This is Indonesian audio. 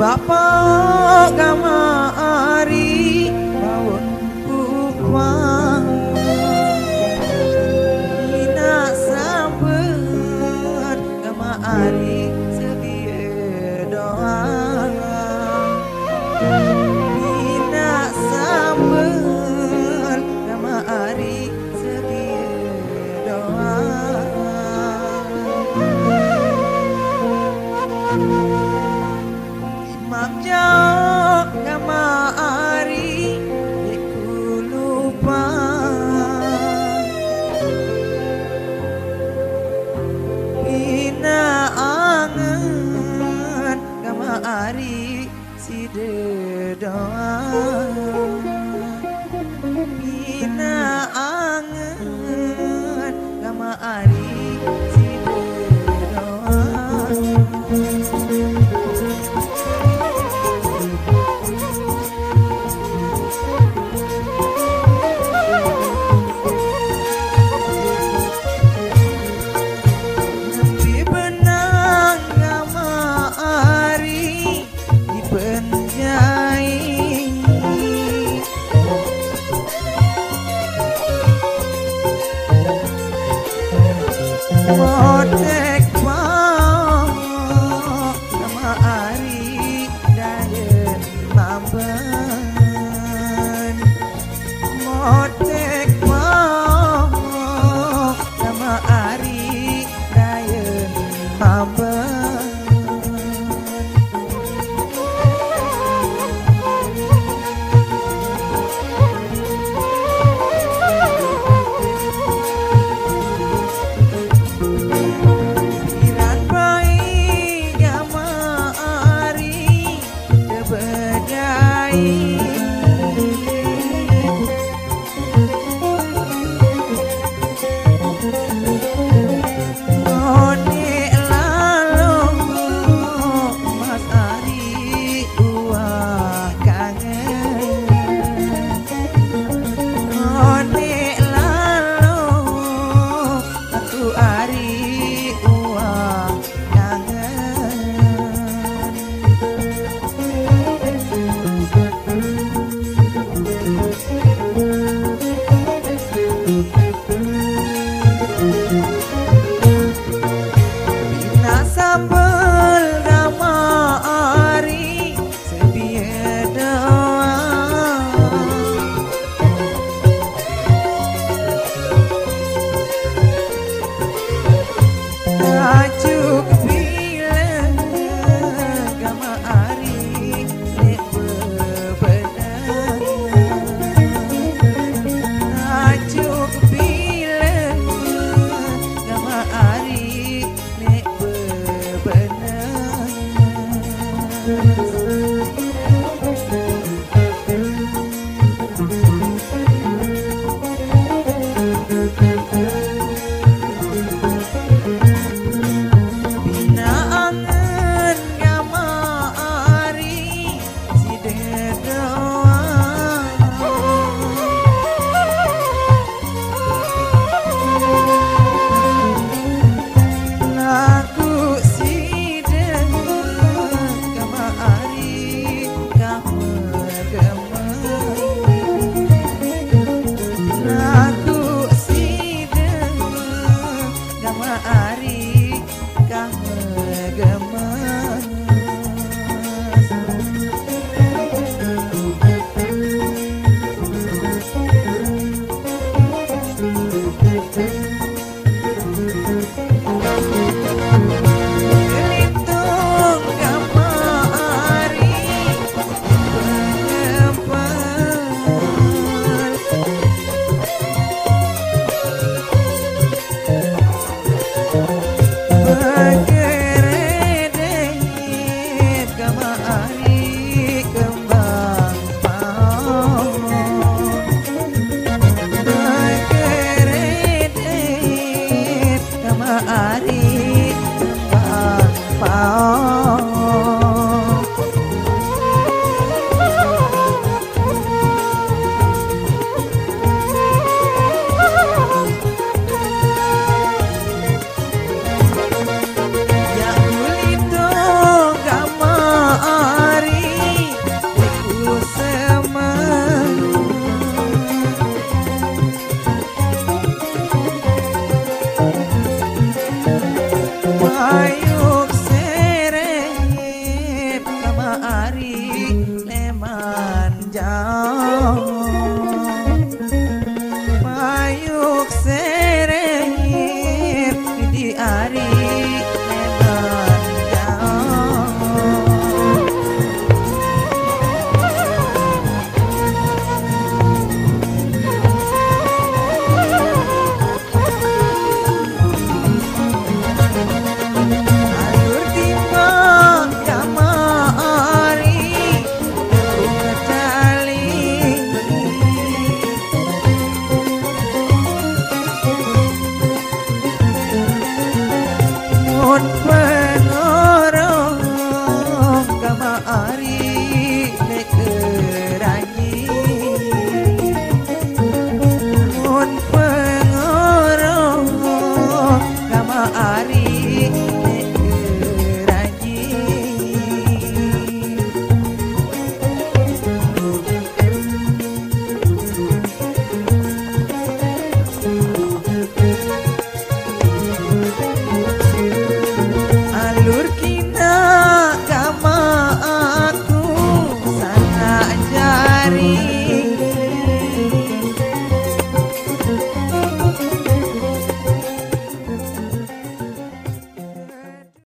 Bapa gama ari bawon upah ari si doa Bina Bye. maari kamu